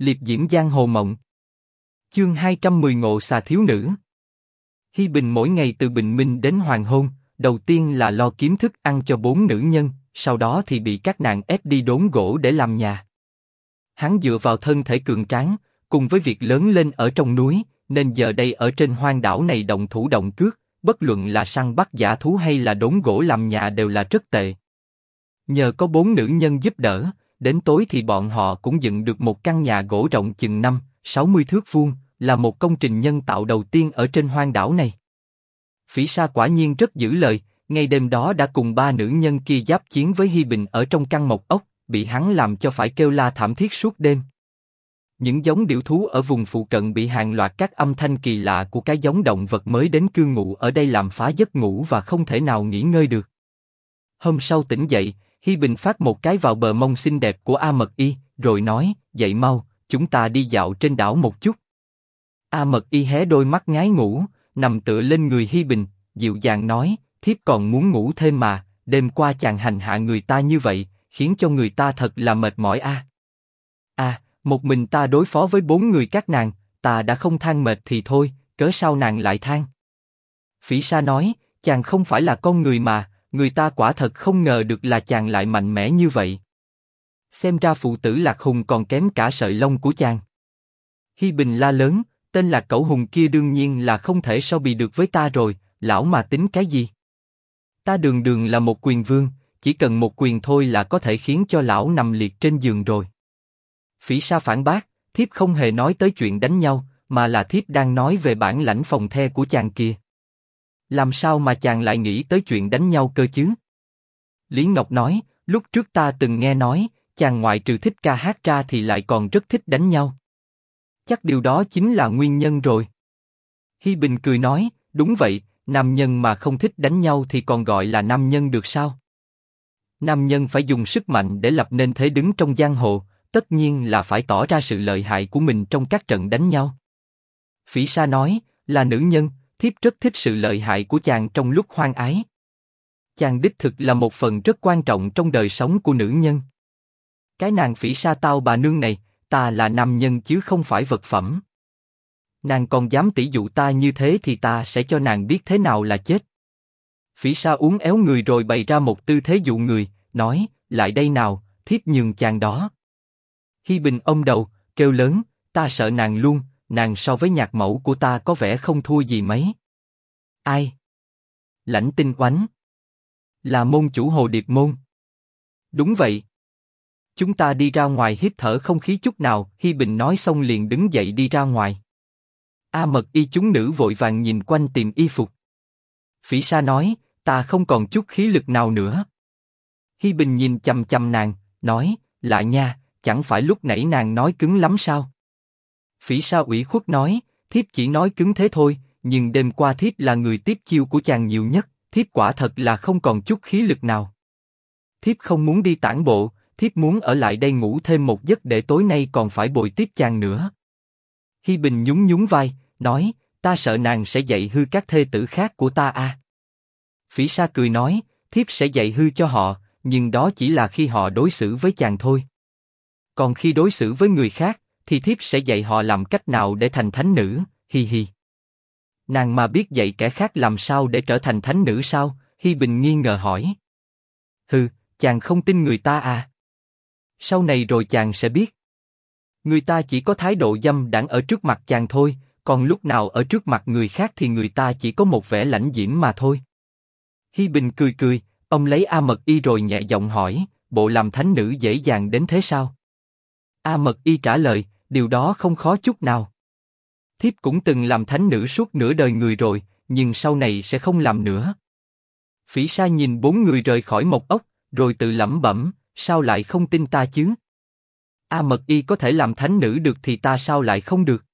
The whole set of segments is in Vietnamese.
liệp diễm giang hồ mộng. Chương 210 ngộ xà thiếu nữ. Hi Bình mỗi ngày từ bình minh đến hoàng hôn, đầu tiên là lo kiếm thức ăn cho bốn nữ nhân, sau đó thì bị các nàng ép đi đốn gỗ để làm nhà. Hắn dựa vào thân thể cường tráng, cùng với việc lớn lên ở trong núi, nên giờ đây ở trên hoang đảo này động thủ động cước, bất luận là săn bắt giả thú hay là đốn gỗ làm nhà đều là rất tệ. Nhờ có bốn nữ nhân giúp đỡ, đến tối thì bọn họ cũng dựng được một căn nhà gỗ rộng chừng năm, 60 thước vuông, là một công trình nhân tạo đầu tiên ở trên hoang đảo này. Phỉ Sa quả nhiên rất giữ lời, ngay đêm đó đã cùng ba nữ nhân kia giáp chiến với Hi Bình ở trong căn mộc ốc, bị hắn làm cho phải kêu la thảm thiết suốt đêm. Những giống điểu thú ở vùng phụ cận bị hàng loạt các âm thanh kỳ lạ của cái giống động vật mới đến cư ngụ ở đây làm phá giấc ngủ và không thể nào nghỉ ngơi được. Hôm sau tỉnh dậy, Hi Bình phát một cái vào bờ mông xinh đẹp của A Mật Y, rồi nói, dậy mau, chúng ta đi dạo trên đảo một chút. A Mật Y hé đôi mắt ngái ngủ, nằm tựa lên người Hi Bình, dịu dàng nói, thiếp còn muốn ngủ thêm mà, đêm qua chàng hành hạ người ta như vậy, khiến cho người ta thật là mệt mỏi a. À. à, một mình ta đối phó với bốn người các nàng, ta đã không than mệt thì thôi, cớ sao nàng lại than? Phỉ Sa nói, chàng không phải là con người mà, người ta quả thật không ngờ được là chàng lại mạnh mẽ như vậy. Xem ra phụ tử lạc hùng còn kém cả sợi lông của chàng. Hi Bình la lớn, tên là cẩu hùng kia đương nhiên là không thể so bì được với ta rồi, lão mà tính cái gì? Ta đường đường là một quyền vương, chỉ cần một quyền thôi là có thể khiến cho lão nằm liệt trên giường rồi. Phỉ Sa phản bác, thiếp không hề nói tới chuyện đánh nhau, mà là thiếp đang nói về bản lãnh phòng the của chàng kia. Làm sao mà chàng lại nghĩ tới chuyện đánh nhau cơ chứ? Lý Ngọc nói, lúc trước ta từng nghe nói, chàng ngoại trừ thích ca hát ra thì lại còn rất thích đánh nhau. Chắc điều đó chính là nguyên nhân rồi. Hi Bình cười nói, đúng vậy, nam nhân mà không thích đánh nhau thì còn gọi là nam nhân được sao? Nam nhân phải dùng sức mạnh để lập nên thế đứng trong giang hồ, tất nhiên là phải tỏ ra sự lợi hại của mình trong các trận đánh nhau. Phỉ Sa nói, là nữ nhân, thiếp rất thích sự lợi hại của chàng trong lúc hoang ái. Chàng đích thực là một phần rất quan trọng trong đời sống của nữ nhân. Cái nàng phỉ sa tao bà nương này, ta là nam nhân chứ không phải vật phẩm. Nàng còn dám tỷ dụ ta như thế thì ta sẽ cho nàng biết thế nào là chết. Phỉ sa uống éo người rồi bày ra một tư thế dụ người, nói, lại đây nào, thiếp nhường chàng đó. Hi Bình ông đầu, kêu lớn, ta sợ nàng luôn, nàng so với nhạc mẫu của ta có vẻ không thua gì mấy. Ai? Lãnh tinh oánh. Là môn chủ hồ điệp môn. Đúng vậy. Chúng ta đi ra ngoài hít thở không khí chút nào. Hi Bình nói xong liền đứng dậy đi ra ngoài. A Mật y chúng nữ vội vàng nhìn quanh tìm y phục. Phỉ Sa nói, ta không còn chút khí lực nào nữa. Hi Bình nhìn chầm chầm nàng, nói, lạ nha, chẳng phải lúc nãy nàng nói cứng lắm sao? Phỉ Sa ủy khuất nói, thiếp chỉ nói cứng thế thôi, nhưng đêm qua thiếp là người tiếp chiêu của chàng nhiều nhất, thiếp quả thật là không còn chút khí lực nào. Thiếp không muốn đi tản bộ, thiếp muốn ở lại đây ngủ thêm một giấc để tối nay còn phải bồi tiếp chàng nữa. Hi Bình nhún nhún vai, nói, ta sợ nàng sẽ dạy hư các thê tử khác của ta a. À. Phỉ Sa cười nói, thiếp sẽ dạy hư cho họ, nhưng đó chỉ là khi họ đối xử với chàng thôi. Còn khi đối xử với người khác, thì thiếp sẽ dạy họ làm cách nào để thành thánh nữ, hi hi. Nàng mà biết dạy kẻ khác làm sao để trở thành thánh nữ sao? Hi Bình nghi ngờ hỏi. Hừ, chàng không tin người ta à? Sau này rồi chàng sẽ biết. Người ta chỉ có thái độ dâm đảng ở trước mặt chàng thôi, còn lúc nào ở trước mặt người khác thì người ta chỉ có một vẻ lãnh diễm mà thôi. Hi Bình cười cười, ông lấy A Mật Y rồi nhẹ giọng hỏi, bộ làm thánh nữ dễ dàng đến thế sao? A Mật Y trả lời, điều đó không khó chút nào. Thiếp cũng từng làm thánh nữ suốt nửa đời người rồi, nhưng sau này sẽ không làm nữa. Phỉ Sa nhìn bốn người rời khỏi một ốc, rồi tự lẩm bẩm, sao lại không tin ta chứ? A Mật Y có thể làm thánh nữ được thì ta sao lại không được?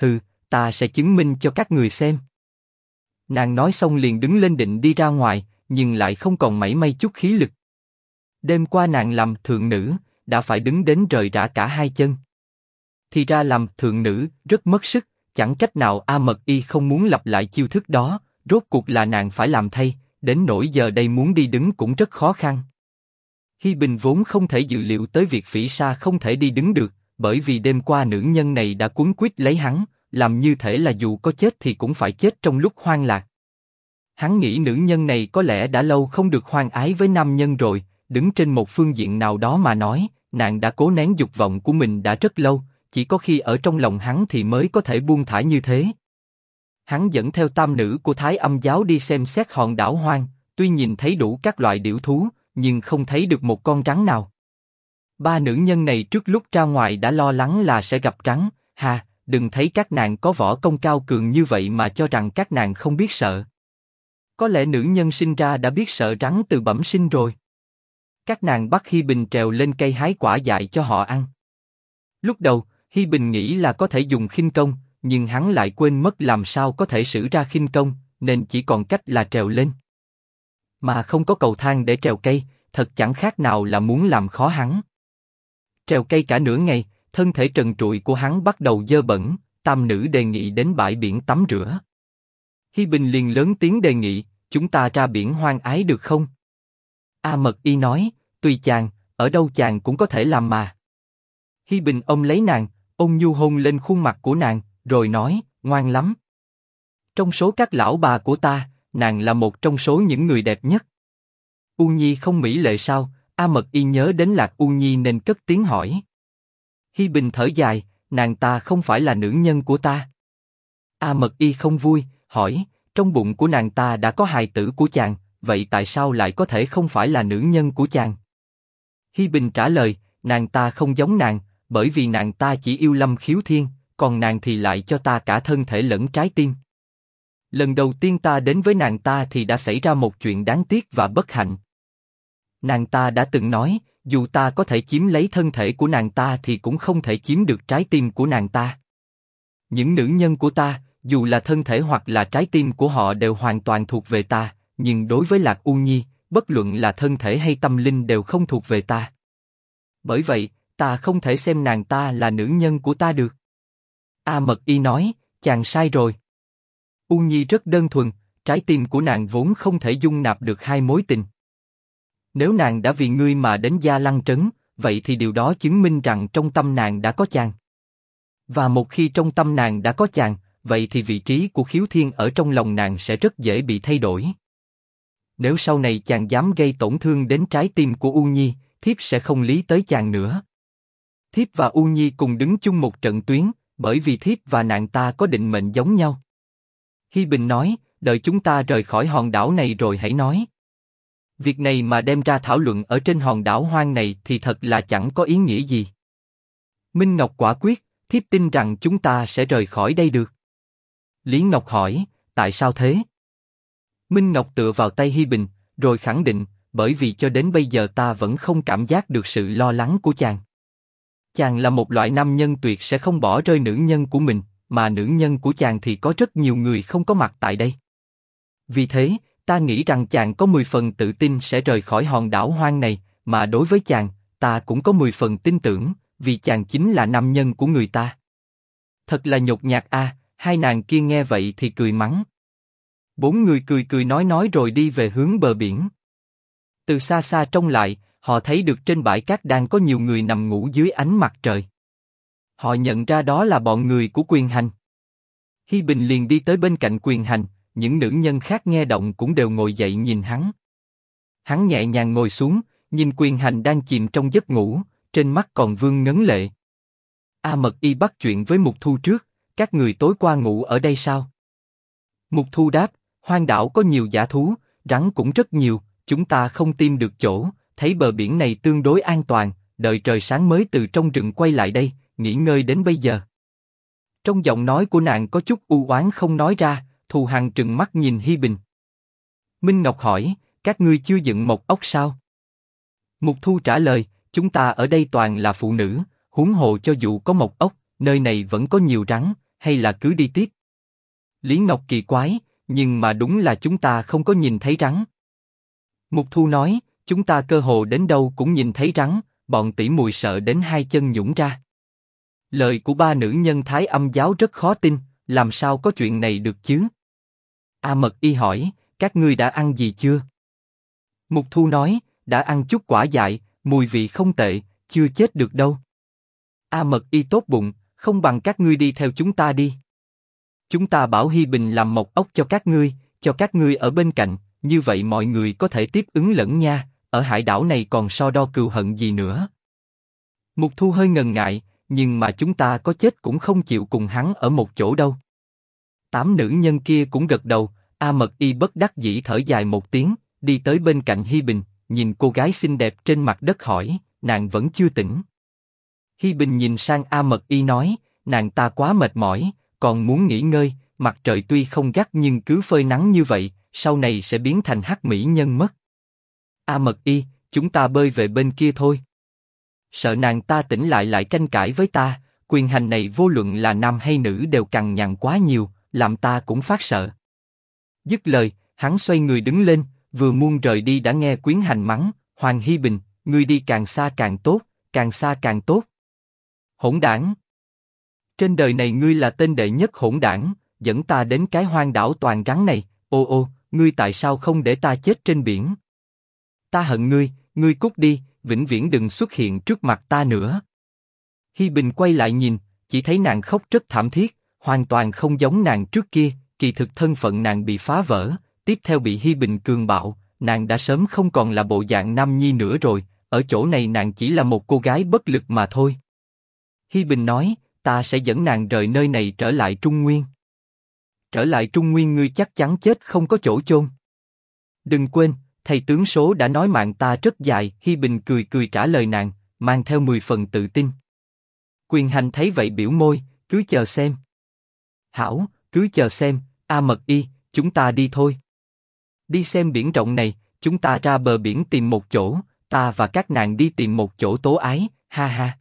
Hừ, ta sẽ chứng minh cho các người xem. Nàng nói xong liền đứng lên định đi ra ngoài, nhưng lại không còn mảy may chút khí lực. Đêm qua nàng làm thượng nữ, đã phải đứng đến rời rã cả hai chân. Thì ra làm thượng nữ rất mất sức, chẳng trách nào A Mật Y không muốn lặp lại chiêu thức đó, rốt cuộc là nàng phải làm thay, đến nỗi giờ đây muốn đi đứng cũng rất khó khăn. Hi Bình vốn không thể dự liệu tới việc Phỉ Sa không thể đi đứng được, bởi vì đêm qua nữ nhân này đã cuốn quýt lấy hắn, làm như thể là dù có chết thì cũng phải chết trong lúc hoang lạc. Hắn nghĩ nữ nhân này có lẽ đã lâu không được hoang ái với nam nhân rồi, đứng trên một phương diện nào đó mà nói, nàng đã cố nén dục vọng của mình đã rất lâu, chỉ có khi ở trong lòng hắn thì mới có thể buông thả như thế. Hắn dẫn theo tam nữ của Thái Âm giáo đi xem xét hòn đảo hoang, tuy nhìn thấy đủ các loại điểu thú, nhưng không thấy được một con rắn nào. Ba nữ nhân này trước lúc ra ngoài đã lo lắng là sẽ gặp rắn, ha, đừng thấy các nàng có võ công cao cường như vậy mà cho rằng các nàng không biết sợ. Có lẽ nữ nhân sinh ra đã biết sợ rắn từ bẩm sinh rồi. Các nàng bắt Hi Bình trèo lên cây hái quả dại cho họ ăn. Lúc đầu, Hi Bình nghĩ là có thể dùng khinh công, nhưng hắn lại quên mất làm sao có thể sử ra khinh công, nên chỉ còn cách là trèo lên. Mà không có cầu thang để trèo cây, thật chẳng khác nào là muốn làm khó hắn. Trèo cây cả nửa ngày, thân thể trần trụi của hắn bắt đầu dơ bẩn, tam nữ đề nghị đến bãi biển tắm rửa. Hi Bình liền lớn tiếng đề nghị, chúng ta ra biển hoang ái được không? A Mật Y nói, tùy chàng, ở đâu chàng cũng có thể làm mà. Hi Bình ôm lấy nàng, ôm nhu hôn lên khuôn mặt của nàng, rồi nói, ngoan lắm. Trong số các lão bà của ta, nàng là một trong số những người đẹp nhất. U Nhi không mỹ lệ sao? A Mật Y nhớ đến Lạc U Nhi nên cất tiếng hỏi. Hi Bình thở dài, nàng ta không phải là nữ nhân của ta. A Mật Y không vui, hỏi, trong bụng của nàng ta đã có hài tử của chàng, vậy tại sao lại có thể không phải là nữ nhân của chàng? Hi Bình trả lời, nàng ta không giống nàng, bởi vì nàng ta chỉ yêu Lâm Khiếu Thiên, còn nàng thì lại cho ta cả thân thể lẫn trái tim. Lần đầu tiên ta đến với nàng ta thì đã xảy ra một chuyện đáng tiếc và bất hạnh. Nàng ta đã từng nói, dù ta có thể chiếm lấy thân thể của nàng ta thì cũng không thể chiếm được trái tim của nàng ta. Những nữ nhân của ta, dù là thân thể hoặc là trái tim của họ đều hoàn toàn thuộc về ta, nhưng đối với Lạc U Nhi, bất luận là thân thể hay tâm linh đều không thuộc về ta. Bởi vậy, ta không thể xem nàng ta là nữ nhân của ta được. A Mật Y nói, chàng sai rồi. U Nhi rất đơn thuần, trái tim của nàng vốn không thể dung nạp được hai mối tình. Nếu nàng đã vì ngươi mà đến Gia Lăng Trấn, vậy thì điều đó chứng minh rằng trong tâm nàng đã có chàng. Và một khi trong tâm nàng đã có chàng, vậy thì vị trí của khiếu thiên ở trong lòng nàng sẽ rất dễ bị thay đổi. Nếu sau này chàng dám gây tổn thương đến trái tim của U Nhi, thiếp sẽ không lý tới chàng nữa. Thiếp và U Nhi cùng đứng chung một trận tuyến, bởi vì thiếp và nàng ta có định mệnh giống nhau. Hi Bình nói, đợi chúng ta rời khỏi hòn đảo này rồi hãy nói. Việc này mà đem ra thảo luận ở trên hòn đảo hoang này thì thật là chẳng có ý nghĩa gì. Minh Ngọc quả quyết, thiếp tin rằng chúng ta sẽ rời khỏi đây được. Lý Ngọc hỏi, tại sao thế? Minh Ngọc tựa vào tay Hi Bình, rồi khẳng định, bởi vì cho đến bây giờ ta vẫn không cảm giác được sự lo lắng của chàng. Chàng là một loại nam nhân tuyệt sẽ không bỏ rơi nữ nhân của mình, mà nữ nhân của chàng thì có rất nhiều người không có mặt tại đây. Vì thế, ta nghĩ rằng chàng có 10 phần tự tin sẽ rời khỏi hòn đảo hoang này, mà đối với chàng, ta cũng có 10 phần tin tưởng, vì chàng chính là nam nhân của người ta. Thật là nhột nhạt a, hai nàng kia nghe vậy thì cười mắng. Bốn người cười cười nói nói rồi đi về hướng bờ biển. Từ xa xa trông lại, họ thấy được trên bãi cát đang có nhiều người nằm ngủ dưới ánh mặt trời. Họ nhận ra đó là bọn người của quyền hành. Hi Bình liền đi tới bên cạnh quyền hành, những nữ nhân khác nghe động cũng đều ngồi dậy nhìn hắn. Hắn nhẹ nhàng ngồi xuống, nhìn quyền hành đang chìm trong giấc ngủ, trên mắt còn vương ngấn lệ. A Mật Y bắt chuyện với Mục Thu trước, các người tối qua ngủ ở đây sao? Mục Thu đáp, hoang đảo có nhiều giả thú, rắn cũng rất nhiều, chúng ta không tìm được chỗ, thấy bờ biển này tương đối an toàn, đợi trời sáng mới từ trong rừng quay lại đây, nghỉ ngơi đến bây giờ. Trong giọng nói của nàng có chút u oán không nói ra, Thù Hằng trừng mắt nhìn Hi Bình. Minh Ngọc hỏi, các ngươi chưa dựng một ốc sao? Mục Thu trả lời, chúng ta ở đây toàn là phụ nữ, huống hồ cho dù có một ốc, nơi này vẫn có nhiều rắn, hay là cứ đi tiếp. Lý Ngọc kỳ quái, nhưng mà đúng là chúng ta không có nhìn thấy rắn. Mục Thu nói, chúng ta cơ hồ đến đâu cũng nhìn thấy rắn, bọn tỷ mùi sợ đến hai chân nhũng ra. Lời của ba nữ nhân Thái âm giáo rất khó tin, làm sao có chuyện này được chứ? A Mật Y hỏi, các ngươi đã ăn gì chưa? Mục Thu nói, đã ăn chút quả dại, mùi vị không tệ, chưa chết được đâu. A Mật Y tốt bụng, không bằng các ngươi đi theo chúng ta đi. Chúng ta bảo Hi Bình làm một ốc cho các ngươi, cho các ngươi ở bên cạnh, như vậy mọi người có thể tiếp ứng lẫn nha, ở hải đảo này còn so đo cừu hận gì nữa. Mục Thu hơi ngần ngại, nhưng mà chúng ta có chết cũng không chịu cùng hắn ở một chỗ đâu. Tám nữ nhân kia cũng gật đầu, A Mật Y bất đắc dĩ thở dài một tiếng, đi tới bên cạnh Hi Bình, nhìn cô gái xinh đẹp trên mặt đất hỏi, nàng vẫn chưa tỉnh. Hi Bình nhìn sang A Mật Y nói, nàng ta quá mệt mỏi, còn muốn nghỉ ngơi, mặt trời tuy không gắt nhưng cứ phơi nắng như vậy, sau này sẽ biến thành hắc mỹ nhân mất. A Mật Y, chúng ta bơi về bên kia thôi. Sợ nàng ta tỉnh lại lại tranh cãi với ta, quyền hành này vô luận là nam hay nữ đều cằn nhằn quá nhiều, làm ta cũng phát sợ. Dứt lời, hắn xoay người đứng lên, vừa muốn rời đi đã nghe Quyến Hành mắng, Hoàng Hi Bình, ngươi đi càng xa càng tốt, càng xa càng tốt. Hỗn đảng. Trên đời này ngươi là tên đệ nhất hỗn đảng, dẫn ta đến cái hoang đảo toàn rắn này. Ô ô, ngươi tại sao không để ta chết trên biển? Ta hận ngươi, ngươi cút đi, vĩnh viễn đừng xuất hiện trước mặt ta nữa. Hi Bình quay lại nhìn, chỉ thấy nàng khóc rất thảm thiết, hoàn toàn không giống nàng trước kia. Kỳ thực thân phận nàng bị phá vỡ, tiếp theo bị Hi Bình cường bạo, nàng đã sớm không còn là bộ dạng nam nhi nữa rồi. Ở chỗ này nàng chỉ là một cô gái bất lực mà thôi. Hi Bình nói, ta sẽ dẫn nàng rời nơi này trở lại Trung Nguyên. Trở lại Trung Nguyên ngươi chắc chắn chết không có chỗ chôn. Đừng quên, thầy tướng số đã nói mạng ta rất dài. Hi Bình cười cười trả lời nàng, mang theo mười phần tự tin. Quyền hành thấy vậy biểu môi, cứ chờ xem. Hảo, cứ chờ xem. A Mật Y, chúng ta đi thôi. Đi xem biển rộng này, chúng ta ra bờ biển tìm một chỗ, ta và các nàng đi tìm một chỗ tố ái, ha ha.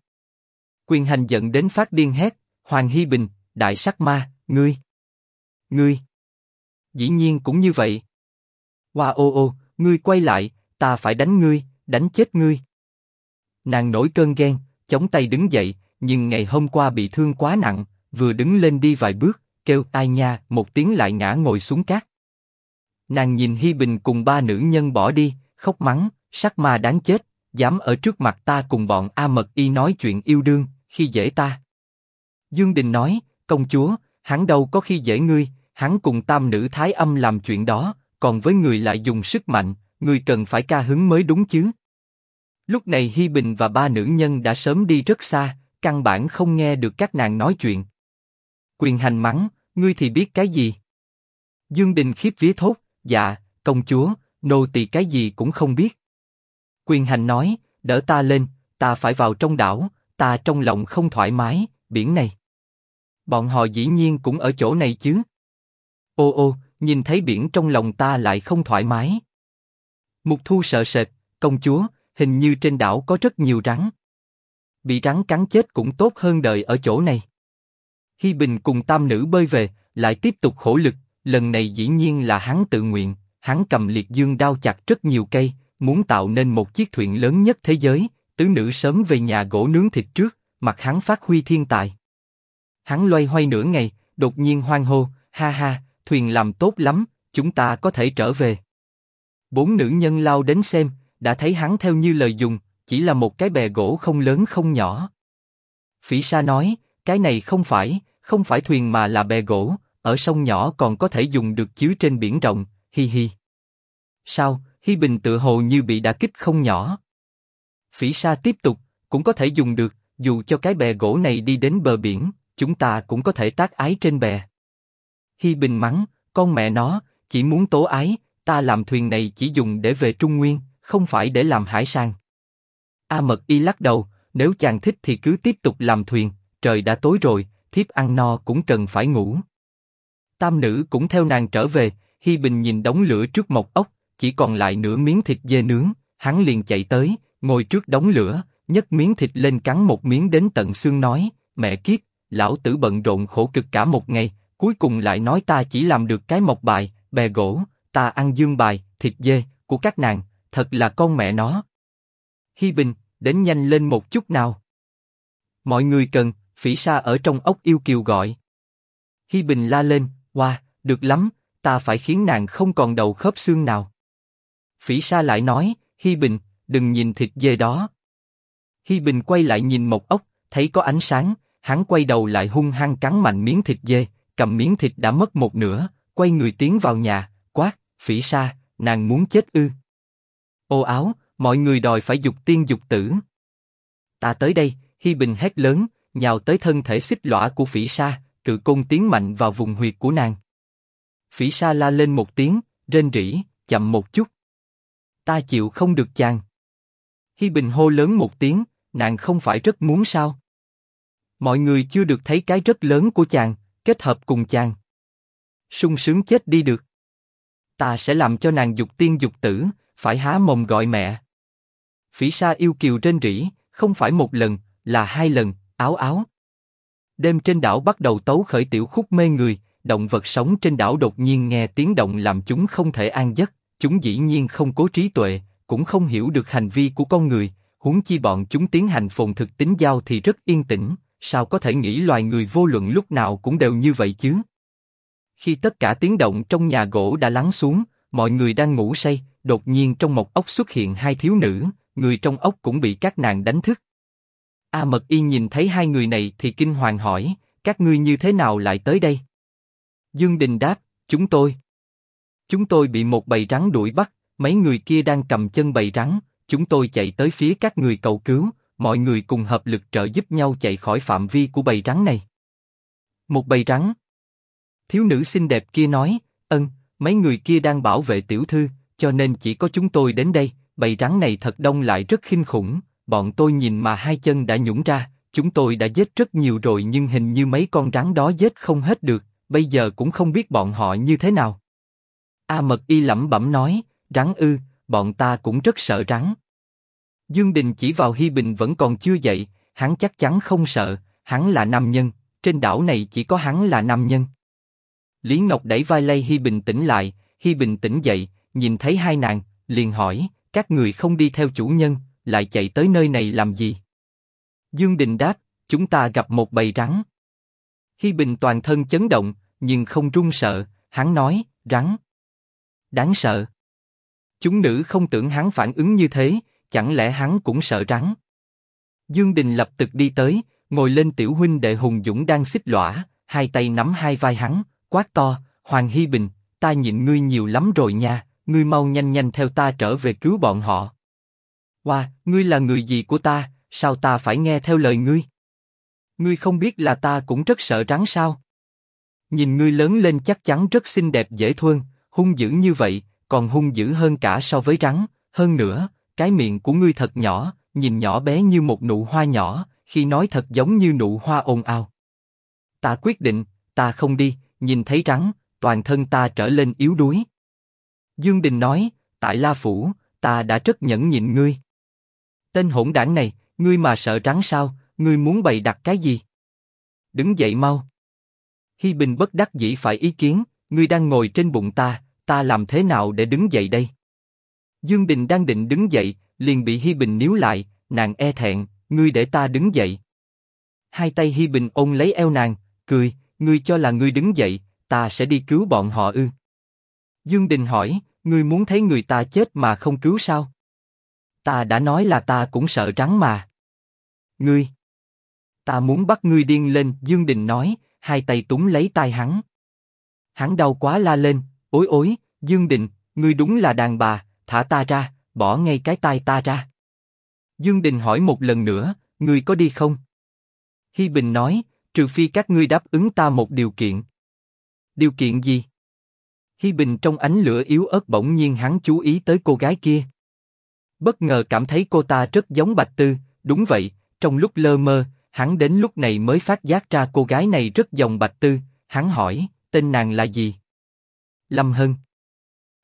Quyền hành giận đến phát điên hét, Hoàng Hy Bình, đại sắc ma, ngươi, ngươi, dĩ nhiên cũng như vậy. Hoa ô ô, ngươi quay lại, ta phải đánh ngươi, đánh chết ngươi. Nàng nổi cơn ghen, chống tay đứng dậy, nhưng ngày hôm qua bị thương quá nặng, vừa đứng lên đi vài bước, kêu ai nha, một tiếng lại ngã ngồi xuống cát. Nàng nhìn Hi Bình cùng ba nữ nhân bỏ đi, khóc mắng, sắc ma đáng chết, dám ở trước mặt ta cùng bọn A Mật Y nói chuyện yêu đương, khi dễ ta. Dương Đình nói, công chúa, hắn đâu có khi dễ ngươi, hắn cùng tam nữ thái âm làm chuyện đó, còn với người lại dùng sức mạnh, người cần phải ca hứng mới đúng chứ. Lúc này Hi Bình và ba nữ nhân đã sớm đi rất xa, căn bản không nghe được các nàng nói chuyện. Quyền hành mắng, ngươi thì biết cái gì? Dương Đình khiếp vía thốt, dạ, công chúa, nô tỳ cái gì cũng không biết. Quyền hành nói, đỡ ta lên, ta phải vào trong đảo, ta trong lòng không thoải mái, biển này. Bọn họ dĩ nhiên cũng ở chỗ này chứ. Ô ô, nhìn thấy biển trong lòng ta lại không thoải mái. Mục Thu sợ sệt, công chúa, hình như trên đảo có rất nhiều rắn. Bị rắn cắn chết cũng tốt hơn đời ở chỗ này. Hi Bình cùng tam nữ bơi về, lại tiếp tục khổ lực, lần này dĩ nhiên là hắn tự nguyện, hắn cầm liệt dương đao chặt rất nhiều cây, muốn tạo nên một chiếc thuyền lớn nhất thế giới, tứ nữ sớm về nhà gỗ nướng thịt trước, mặt hắn phát huy thiên tài. Hắn loay hoay nửa ngày, đột nhiên hoang hô, ha ha, thuyền làm tốt lắm, chúng ta có thể trở về. Bốn nữ nhân lao đến xem, đã thấy hắn theo như lời dùng, chỉ là một cái bè gỗ không lớn không nhỏ. Phỉ Sa nói, cái này không phải, không phải thuyền mà là bè gỗ, ở sông nhỏ còn có thể dùng được chứ trên biển rộng, hi hi. Sao, Hi Bình tự hồ như bị đả kích không nhỏ. Phỉ Sa tiếp tục, cũng có thể dùng được, dù cho cái bè gỗ này đi đến bờ biển, chúng ta cũng có thể tác ái trên bè. Hi Bình mắng, con mẹ nó, chỉ muốn tố ái, ta làm thuyền này chỉ dùng để về Trung Nguyên, không phải để làm hải sản. A Mật Y lắc đầu, nếu chàng thích thì cứ tiếp tục làm thuyền, trời đã tối rồi, thiếp ăn no cũng cần phải ngủ. Tam nữ cũng theo nàng trở về, Hi Bình nhìn đống lửa trước một ốc, chỉ còn lại nửa miếng thịt dê nướng, hắn liền chạy tới, ngồi trước đống lửa, nhấc miếng thịt lên cắn một miếng đến tận xương nói, mẹ kiếp, lão tử bận rộn khổ cực cả một ngày, cuối cùng lại nói ta chỉ làm được cái mộc bài, bè gỗ, ta ăn dương bài, thịt dê, của các nàng, thật là con mẹ nó. Hi Bình, đến nhanh lên một chút nào. Mọi người cần, phỉ sa ở trong ốc yêu kiều gọi. Hi Bình la lên, hoa, wow, được lắm, ta phải khiến nàng không còn đầu khớp xương nào. Phỉ Sa lại nói, Hi Bình, đừng nhìn thịt dê đó. Hi Bình quay lại nhìn một ốc, thấy có ánh sáng, hắn quay đầu lại hung hăng cắn mạnh miếng thịt dê, cầm miếng thịt đã mất một nửa, quay người tiến vào nhà, quát, phỉ sa, nàng muốn chết ư? Ô áo, mọi người đòi phải dục tiên dục tử. Ta tới đây, Hi Bình hét lớn, nhào tới thân thể xích lõa của phỉ sa, cự côn tiến mạnh vào vùng huyệt của nàng. Phỉ sa la lên một tiếng, rên rỉ, chậm một chút. Ta chịu không được chàng. Hi Bình hô lớn một tiếng, nàng không phải rất muốn sao? Mọi người chưa được thấy cái rất lớn của chàng, kết hợp cùng chàng. sung sướng chết đi được. Ta sẽ làm cho nàng dục tiên dục tử, phải há mồm gọi mẹ. Phỉ sa yêu kiều trên rỉ, không phải một lần, là hai lần, áo áo. Đêm trên đảo bắt đầu tấu khởi tiểu khúc mê người, động vật sống trên đảo đột nhiên nghe tiếng động làm chúng không thể an giấc, chúng dĩ nhiên không cố trí tuệ, cũng không hiểu được hành vi của con người, huống chi bọn chúng tiến hành phồn thực tính giao thì rất yên tĩnh, sao có thể nghĩ loài người vô luận lúc nào cũng đều như vậy chứ? Khi tất cả tiếng động trong nhà gỗ đã lắng xuống, mọi người đang ngủ say, đột nhiên trong một ốc xuất hiện hai thiếu nữ, người trong ốc cũng bị các nàng đánh thức. A Mật Y nhìn thấy hai người này thì kinh hoàng hỏi, các ngươi như thế nào lại tới đây? Dương Đình đáp, chúng tôi. Chúng tôi bị một bầy rắn đuổi bắt, mấy người kia đang cầm chân bầy rắn, chúng tôi chạy tới phía các người cầu cứu, mọi người cùng hợp lực trợ giúp nhau chạy khỏi phạm vi của bầy rắn này. Một bầy rắn. Thiếu nữ xinh đẹp kia nói, ân, mấy người kia đang bảo vệ tiểu thư, cho nên chỉ có chúng tôi đến đây. Bầy rắn này thật đông lại rất kinh khủng, bọn tôi nhìn mà hai chân đã nhũng ra. Chúng tôi đã giết rất nhiều rồi nhưng hình như mấy con rắn đó giết không hết được, bây giờ cũng không biết bọn họ như thế nào. A Mật Y lẩm bẩm nói, rắn ư, bọn ta cũng rất sợ rắn. Dương Đình chỉ vào Hi Bình vẫn còn chưa dậy, hắn chắc chắn không sợ, hắn là nam nhân, trên đảo này chỉ có hắn là nam nhân. Lý Ngọc đẩy vai lay Hi Bình tỉnh lại, Hi Bình tỉnh dậy, nhìn thấy hai nàng, liền hỏi, các người không đi theo chủ nhân, lại chạy tới nơi này làm gì? Dương Đình đáp, chúng ta gặp một bầy rắn. Hi Bình toàn thân chấn động, nhưng không run sợ, hắn nói, rắn. Đáng sợ. Chúng nữ không tưởng hắn phản ứng như thế, chẳng lẽ hắn cũng sợ rắn? Dương Đình lập tức đi tới, ngồi lên tiểu huynh đệ hùng dũng đang xích lõa, hai tay nắm hai vai hắn, quát to, Hoàng Hi Bình, ta nhịn ngươi nhiều lắm rồi nha, ngươi mau nhanh nhanh theo ta trở về cứu bọn họ. Hoa, ngươi là người gì của ta, sao ta phải nghe theo lời ngươi? Ngươi không biết là ta cũng rất sợ rắn sao? Nhìn ngươi lớn lên chắc chắn rất xinh đẹp dễ thương, hung dữ như vậy, còn hung dữ hơn cả so với rắn. Hơn nữa, cái miệng của ngươi thật nhỏ, nhìn nhỏ bé như một nụ hoa nhỏ, khi nói thật giống như nụ hoa ồn ào. Ta quyết định, ta không đi, nhìn thấy rắn, toàn thân ta trở lên yếu đuối. Dương Đình nói, tại La Phủ, ta đã rất nhẫn nhịn ngươi. Tên hỗn đảng này, ngươi mà sợ rắn sao, ngươi muốn bày đặt cái gì? Đứng dậy mau. Hi Bình bất đắc dĩ phải ý kiến, ngươi đang ngồi trên bụng ta, ta làm thế nào để đứng dậy đây? Dương Đình đang định đứng dậy, liền bị Hi Bình níu lại, nàng e thẹn, ngươi để ta đứng dậy. Hai tay Hi Bình ôm lấy eo nàng, cười, ngươi cho là ngươi đứng dậy, ta sẽ đi cứu bọn họ ư? Dương Đình hỏi, ngươi muốn thấy người ta chết mà không cứu sao? Ta đã nói là ta cũng sợ rắn mà. Ngươi, ta muốn bắt ngươi điên lên. Dương Đình nói, hai tay túng lấy tay hắn. Hắn đau quá la lên, ối ối, Dương Đình, ngươi đúng là đàn bà, thả ta ra, bỏ ngay cái tai ta ra. Dương Đình hỏi một lần nữa, ngươi có đi không? Hi Bình nói, trừ phi các ngươi đáp ứng ta một điều kiện. Điều kiện gì? Hi Bình trong ánh lửa yếu ớt bỗng nhiên hắn chú ý tới cô gái kia. Bất ngờ cảm thấy cô ta rất giống Bạch Tư, đúng vậy, trong lúc lơ mơ, hắn đến lúc này mới phát giác ra cô gái này rất giống Bạch Tư, hắn hỏi, tên nàng là gì? Lâm Hân.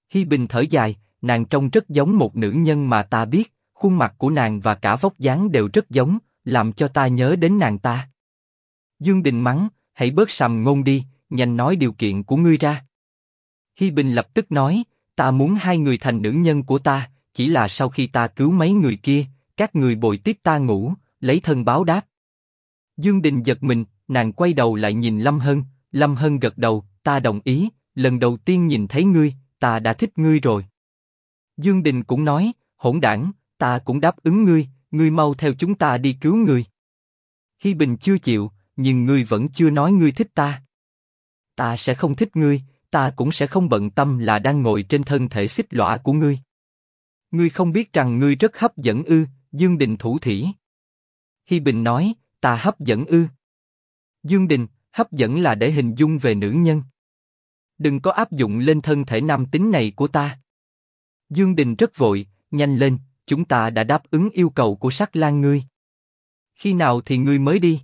Hi Bình thở dài, nàng trông rất giống một nữ nhân mà ta biết, khuôn mặt của nàng và cả vóc dáng đều rất giống, làm cho ta nhớ đến nàng ta. Dương Đình mắng, hãy bớt sầm ngôn đi, nhanh nói điều kiện của ngươi ra. Hi Bình lập tức nói, ta muốn hai người thành nữ nhân của ta, chỉ là sau khi ta cứu mấy người kia, các người bồi tiếp ta ngủ, lấy thân báo đáp. Dương Đình giật mình, nàng quay đầu lại nhìn Lâm Hân, Lâm Hân gật đầu, ta đồng ý, lần đầu tiên nhìn thấy ngươi, ta đã thích ngươi rồi. Dương Đình cũng nói, hỗn đảng, ta cũng đáp ứng ngươi, ngươi mau theo chúng ta đi cứu người. Hi Bình chưa chịu, nhưng ngươi vẫn chưa nói ngươi thích ta. Ta sẽ không thích ngươi, ta cũng sẽ không bận tâm là đang ngồi trên thân thể xích lõa của ngươi. Ngươi không biết rằng ngươi rất hấp dẫn ư? Dương Đình thủ thỉ. Hi Bình nói, ta hấp dẫn ư? Dương Đình, hấp dẫn là để hình dung về nữ nhân. Đừng có áp dụng lên thân thể nam tính này của ta. Dương Đình rất vội, nhanh lên, chúng ta đã đáp ứng yêu cầu của sắc lang ngươi. Khi nào thì ngươi mới đi?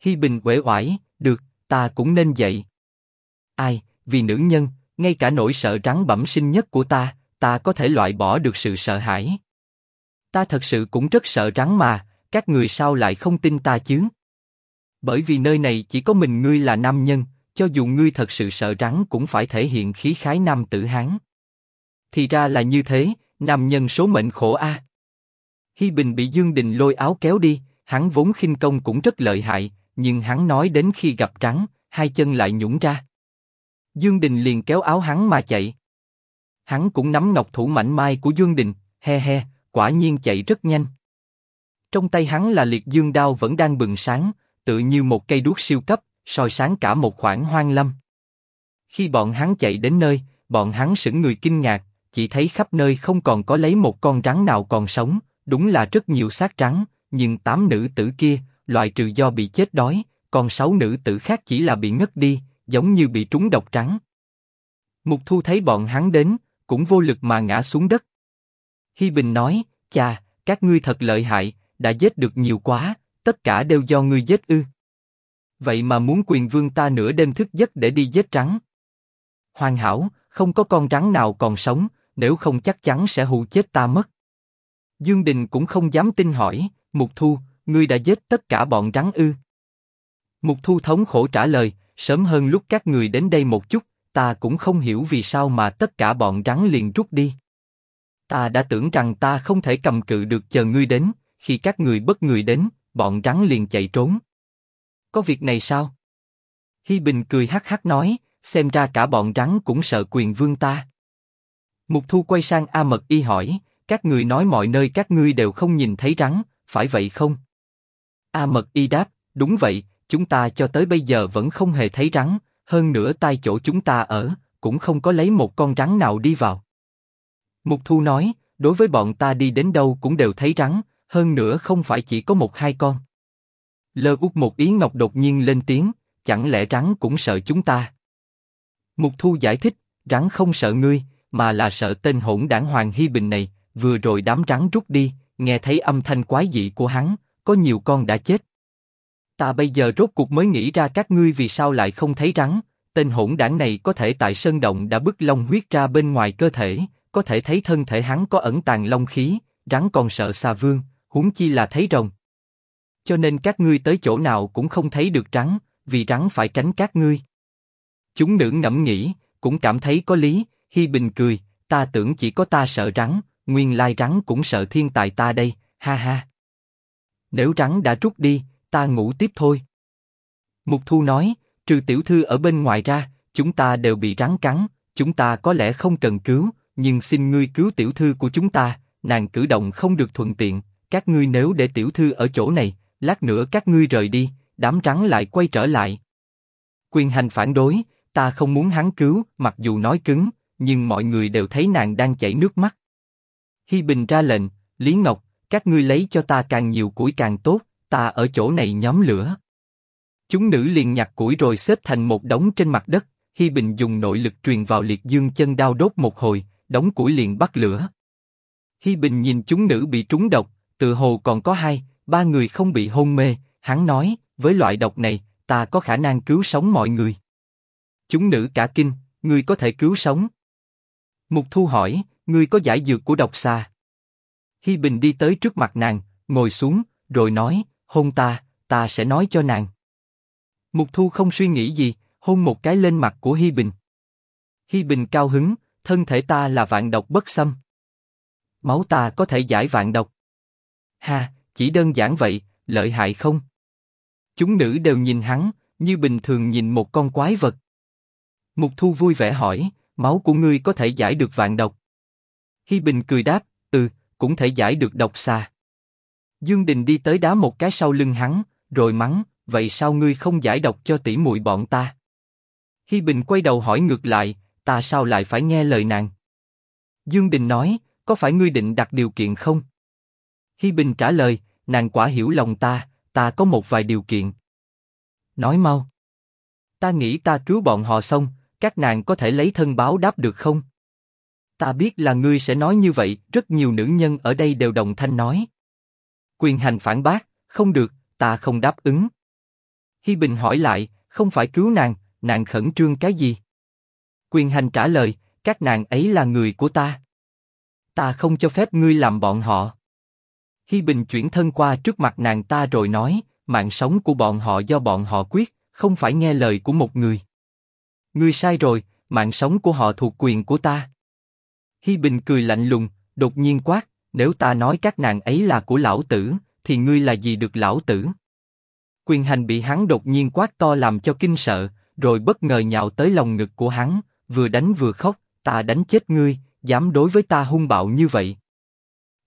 Hi Bình uể oải, được, ta cũng nên dậy. Ai, vì nữ nhân, ngay cả nỗi sợ rắn bẩm sinh nhất của ta, ta có thể loại bỏ được sự sợ hãi. Ta thật sự cũng rất sợ rắn mà, các người sao lại không tin ta chứ? Bởi vì nơi này chỉ có mình ngươi là nam nhân, cho dù ngươi thật sự sợ rắn cũng phải thể hiện khí khái nam tử hán. Thì ra là như thế, nam nhân số mệnh khổ a. Hi Bình bị Dương Đình lôi áo kéo đi, hắn vốn khinh công cũng rất lợi hại, nhưng hắn nói đến khi gặp trắng, hai chân lại nhũng ra. Dương Đình liền kéo áo hắn mà chạy. Hắn cũng nắm ngọc thủ mảnh mai của Dương Đình, he he, quả nhiên chạy rất nhanh. Trong tay hắn là liệt dương đao vẫn đang bừng sáng, tự như một cây đuốc siêu cấp, soi sáng cả một khoảng hoang lâm. Khi bọn hắn chạy đến nơi, bọn hắn sững người kinh ngạc, chỉ thấy khắp nơi không còn có lấy một con rắn nào còn sống, đúng là rất nhiều xác rắn, nhưng tám nữ tử kia, loại trừ do bị chết đói, còn sáu nữ tử khác chỉ là bị ngất đi, giống như bị trúng độc trắng. Mục Thu thấy bọn hắn đến, cũng vô lực mà ngã xuống đất. Hi Bình nói, cha, các ngươi thật lợi hại, đã giết được nhiều quá, tất cả đều do ngươi giết ư? Vậy mà muốn quyền vương ta nửa đêm thức giấc để đi giết rắn? Hoàn hảo, không có con rắn nào còn sống, nếu không chắc chắn sẽ hù chết ta mất. Dương Đình cũng không dám tin hỏi, Mục Thu, ngươi đã giết tất cả bọn rắn ư? Mục Thu thống khổ trả lời, sớm hơn lúc các người đến đây một chút, ta cũng không hiểu vì sao mà tất cả bọn rắn liền rút đi. Ta đã tưởng rằng ta không thể cầm cự được chờ ngươi đến, khi các người bất người đến, bọn rắn liền chạy trốn. Có việc này sao? Hi Bình cười hắc hắc nói, xem ra cả bọn rắn cũng sợ quyền vương ta. Mục Thu quay sang A Mật Y hỏi, các người nói mọi nơi các ngươi đều không nhìn thấy rắn, phải vậy không? A Mật Y đáp, đúng vậy, chúng ta cho tới bây giờ vẫn không hề thấy rắn, hơn nữa tai chỗ chúng ta ở, cũng không có lấy một con rắn nào đi vào. Mục Thu nói, đối với bọn ta đi đến đâu cũng đều thấy rắn, hơn nữa không phải chỉ có một hai con. Lơ út một ý ngọc đột nhiên lên tiếng, chẳng lẽ rắn cũng sợ chúng ta? Mục Thu giải thích, rắn không sợ ngươi, mà là sợ tên hỗn đảng Hoàng Hy Bình này. Vừa rồi đám rắn rút đi, nghe thấy âm thanh quái dị của hắn, có nhiều con đã chết. Ta bây giờ rốt cuộc mới nghĩ ra các ngươi vì sao lại không thấy rắn. Tên hỗn đảng này có thể tại sơn động đã bức long huyết ra bên ngoài cơ thể, có thể thấy thân thể hắn có ẩn tàng long khí, rắn còn sợ xa vương, huống chi là thấy rồng. Cho nên các ngươi tới chỗ nào cũng không thấy được rắn, vì rắn phải tránh các ngươi. Chúng nữ ngẫm nghĩ, cũng cảm thấy có lý. Hi Bình cười, ta tưởng chỉ có ta sợ rắn, nguyên lai rắn cũng sợ thiên tài ta đây, ha ha. Nếu rắn đã rút đi, ta ngủ tiếp thôi. Mục Thu nói, trừ tiểu thư ở bên ngoài ra, chúng ta đều bị rắn cắn, chúng ta có lẽ không cần cứu, nhưng xin ngươi cứu tiểu thư của chúng ta, nàng cử động không được thuận tiện, các ngươi nếu để tiểu thư ở chỗ này, lát nữa các ngươi rời đi, đám rắn lại quay trở lại. Quyền hành phản đối, ta không muốn hắn cứu, mặc dù nói cứng, nhưng mọi người đều thấy nàng đang chảy nước mắt. Hi Bình ra lệnh, Lý Ngọc, các ngươi lấy cho ta càng nhiều củi càng tốt, ta ở chỗ này nhóm lửa. Chúng nữ liền nhặt củi rồi xếp thành một đống trên mặt đất. Hi Bình dùng nội lực truyền vào liệt dương chân đao đốt một hồi, đống củi liền bắt lửa. Hi Bình nhìn chúng nữ bị trúng độc, tự hồ còn có hai, ba người không bị hôn mê. Hắn nói, với loại độc này, ta có khả năng cứu sống mọi người. Chúng nữ cả kinh, ngươi có thể cứu sống. Mục Thu hỏi, ngươi có giải dược của độc xa? Hi Bình đi tới trước mặt nàng, ngồi xuống, rồi nói, hôn ta, ta sẽ nói cho nàng. Mục Thu không suy nghĩ gì, hôn một cái lên mặt của Hi Bình. Hi Bình cao hứng, thân thể ta là vạn độc bất xâm. Máu ta có thể giải vạn độc. Ha, chỉ đơn giản vậy, lợi hại không? Chúng nữ đều nhìn hắn, như bình thường nhìn một con quái vật. Mục Thu vui vẻ hỏi, máu của ngươi có thể giải được vạn độc. Hi Bình cười đáp, ừ, cũng thể giải được độc xà. Dương Đình đi tới đá một cái sau lưng hắn, rồi mắng, vậy sao ngươi không giải độc cho tỷ muội bọn ta? Hi Bình quay đầu hỏi ngược lại, ta sao lại phải nghe lời nàng? Dương Đình nói, có phải ngươi định đặt điều kiện không? Hi Bình trả lời, nàng quả hiểu lòng ta, ta có một vài điều kiện. Nói mau. Ta nghĩ ta cứu bọn họ xong, các nàng có thể lấy thân báo đáp được không? Ta biết là ngươi sẽ nói như vậy, rất nhiều nữ nhân ở đây đều đồng thanh nói. Quyền hành phản bác, không được, ta không đáp ứng. Hi Bình hỏi lại, không phải cứu nàng, nàng khẩn trương cái gì? Quyền hành trả lời, các nàng ấy là người của ta. Ta không cho phép ngươi làm bọn họ. Hi Bình chuyển thân qua trước mặt nàng ta rồi nói, mạng sống của bọn họ do bọn họ quyết, không phải nghe lời của một người. Ngươi sai rồi, mạng sống của họ thuộc quyền của ta. Hi Bình cười lạnh lùng, đột nhiên quát, nếu ta nói các nàng ấy là của lão tử, thì ngươi là gì được lão tử? Quyền hành bị hắn đột nhiên quát to làm cho kinh sợ, rồi bất ngờ nhào tới lòng ngực của hắn, vừa đánh vừa khóc, ta đánh chết ngươi, dám đối với ta hung bạo như vậy.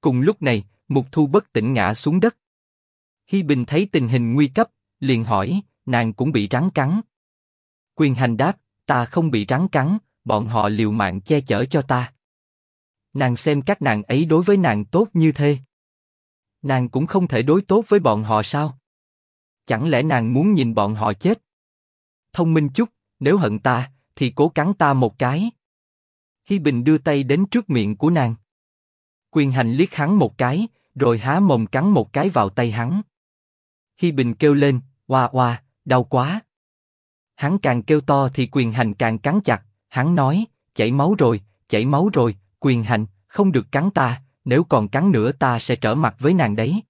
Cùng lúc này, Mục Thu bất tỉnh ngã xuống đất. Hi Bình thấy tình hình nguy cấp, liền hỏi, nàng cũng bị rắn cắn. Quyền hành đáp, ta không bị rắn cắn, bọn họ liều mạng che chở cho ta. Nàng xem các nàng ấy đối với nàng tốt như thế. Nàng cũng không thể đối tốt với bọn họ sao? Chẳng lẽ nàng muốn nhìn bọn họ chết? Thông minh chút, nếu hận ta, thì cố cắn ta một cái. Hi Bình đưa tay đến trước miệng của nàng. Quyền hành liếc hắn một cái, rồi há mồm cắn một cái vào tay hắn. Hi Bình kêu lên, oa oa, đau quá. Hắn càng kêu to thì quyền hành càng cắn chặt, hắn nói, chảy máu rồi, chảy máu rồi, quyền hành, không được cắn ta, nếu còn cắn nữa ta sẽ trở mặt với nàng đấy.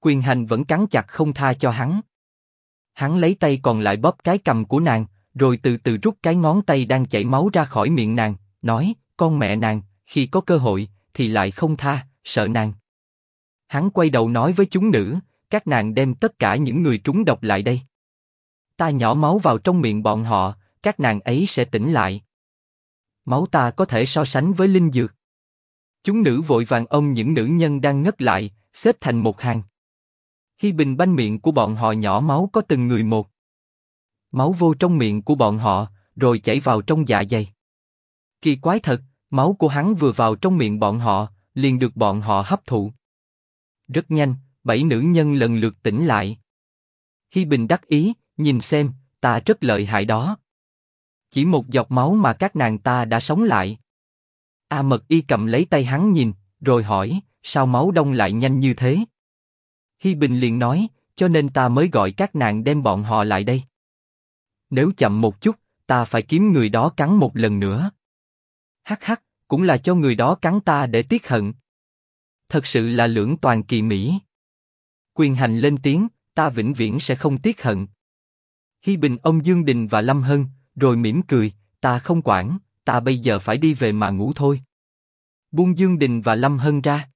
Quyền hành vẫn cắn chặt không tha cho hắn. Hắn lấy tay còn lại bóp cái cầm của nàng, rồi từ từ rút cái ngón tay đang chảy máu ra khỏi miệng nàng, nói, con mẹ nàng, khi có cơ hội, thì lại không tha, sợ nàng. Hắn quay đầu nói với chúng nữ, các nàng đem tất cả những người trúng độc lại đây. Ta nhỏ máu vào trong miệng bọn họ, các nàng ấy sẽ tỉnh lại. Máu ta có thể so sánh với linh dược. Chúng nữ vội vàng ôm những nữ nhân đang ngất lại, xếp thành một hàng. khi Bình banh miệng của bọn họ nhỏ máu có từng người một. Máu vô trong miệng của bọn họ, rồi chảy vào trong dạ dày. Kỳ quái thật, máu của hắn vừa vào trong miệng bọn họ, liền được bọn họ hấp thụ. Rất nhanh, bảy nữ nhân lần lượt tỉnh lại. Hi Bình đắc ý, nhìn xem, ta rất lợi hại đó. Chỉ một giọt máu mà các nàng ta đã sống lại. A Mật Y cầm lấy tay hắn nhìn, rồi hỏi, sao máu đông lại nhanh như thế? Hi Bình liền nói, cho nên ta mới gọi các nàng đem bọn họ lại đây. Nếu chậm một chút, ta phải kiếm người đó cắn một lần nữa. Hắc hắc, cũng là cho người đó cắn ta để tiếc hận. Thật sự là lưỡng toàn kỳ mỹ. Quyền hành lên tiếng, ta vĩnh viễn sẽ không tiếc hận. Hi Bình ông Dương Đình và Lâm Hân, rồi mỉm cười, ta không quản, ta bây giờ phải đi về mà ngủ thôi. Buông Dương Đình và Lâm Hân ra.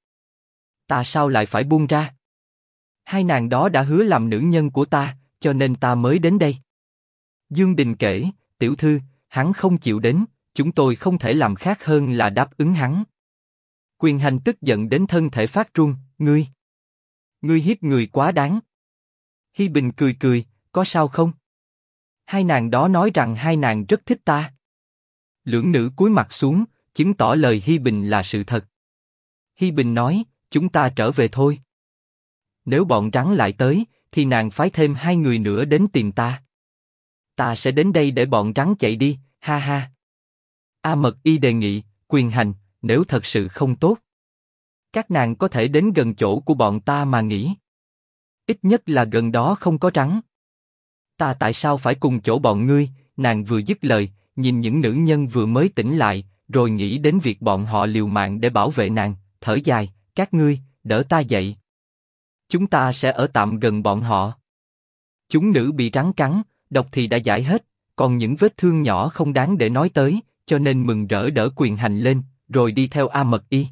Ta sao lại phải buông ra? Hai nàng đó đã hứa làm nữ nhân của ta, cho nên ta mới đến đây. Dương Đình kể, tiểu thư, hắn không chịu đến, chúng tôi không thể làm khác hơn là đáp ứng hắn. Quyền hành tức giận đến thân thể phát run, ngươi, ngươi hiếp người quá đáng. Hi Bình cười cười, có sao không? Hai nàng đó nói rằng hai nàng rất thích ta. Lưỡng nữ cúi mặt xuống, chứng tỏ lời Hi Bình là sự thật. Hi Bình nói, chúng ta trở về thôi. Nếu bọn rắn lại tới, thì nàng phái thêm hai người nữa đến tìm ta. Ta sẽ đến đây để bọn rắn chạy đi, ha ha. A Mật Y đề nghị, quyền hành, nếu thật sự không tốt. Các nàng có thể đến gần chỗ của bọn ta mà nghỉ. Ít nhất là gần đó không có rắn. Ta tại sao phải cùng chỗ bọn ngươi? Nàng vừa dứt lời, nhìn những nữ nhân vừa mới tỉnh lại, rồi nghĩ đến việc bọn họ liều mạng để bảo vệ nàng, thở dài, các ngươi, đỡ ta dậy. Chúng ta sẽ ở tạm gần bọn họ. Chúng nữ bị rắn cắn, độc thì đã giải hết, còn những vết thương nhỏ không đáng để nói tới, cho nên mừng rỡ đỡ quyền hành lên, rồi đi theo A Mật Y.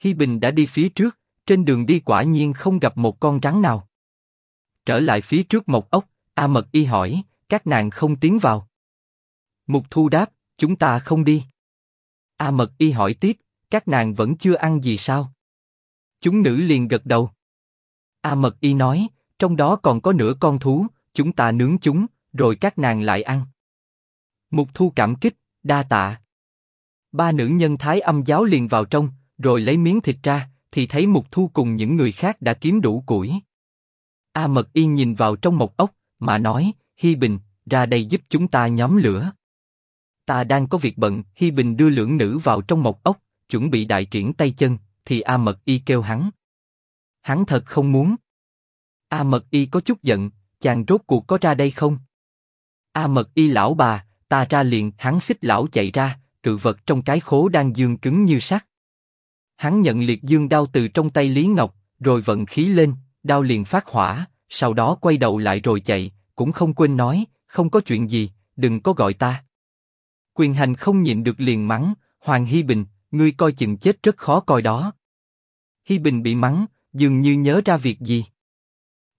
Hi Bình đã đi phía trước, trên đường đi quả nhiên không gặp một con rắn nào. Trở lại phía trước một ốc, A Mật Y hỏi, các nàng không tiến vào. Mục Thu đáp, chúng ta không đi. A Mật Y hỏi tiếp, các nàng vẫn chưa ăn gì sao? Chúng nữ liền gật đầu. A Mật Y nói, trong đó còn có nửa con thú, chúng ta nướng chúng, rồi các nàng lại ăn. Mục Thu cảm kích, đa tạ. Ba nữ nhân thái âm giáo liền vào trong, rồi lấy miếng thịt ra, thì thấy Mục Thu cùng những người khác đã kiếm đủ củi. A Mật Y nhìn vào trong một ốc, mà nói, Hi Bình, ra đây giúp chúng ta nhóm lửa. Ta đang có việc bận, Hi Bình đưa lưỡng nữ vào trong một ốc, chuẩn bị đại triển tay chân, thì A Mật Y kêu hắn. Hắn thật không muốn. A Mật Y có chút giận, chàng rốt cuộc có ra đây không? A Mật Y lão bà, ta ra liền, hắn xích lão chạy ra, cự vật trong cái khố đang dương cứng như sắt. Hắn nhận liệt dương đao từ trong tay Lý Ngọc, rồi vận khí lên, đao liền phát hỏa, sau đó quay đầu lại rồi chạy, cũng không quên nói, không có chuyện gì, đừng có gọi ta. Quyền hành không nhịn được liền mắng, Hoàng hi Bình, ngươi coi chừng chết rất khó coi đó. hi Bình bị mắng, dường như nhớ ra việc gì.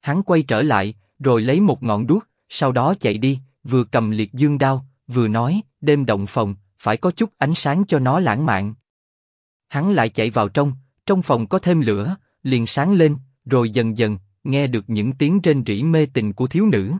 Hắn quay trở lại, rồi lấy một ngọn đuốc, sau đó chạy đi, vừa cầm liệt dương đao, vừa nói, đêm động phòng, phải có chút ánh sáng cho nó lãng mạn. Hắn lại chạy vào trong, trong phòng có thêm lửa, liền sáng lên, rồi dần dần nghe được những tiếng rên rỉ mê tình của thiếu nữ.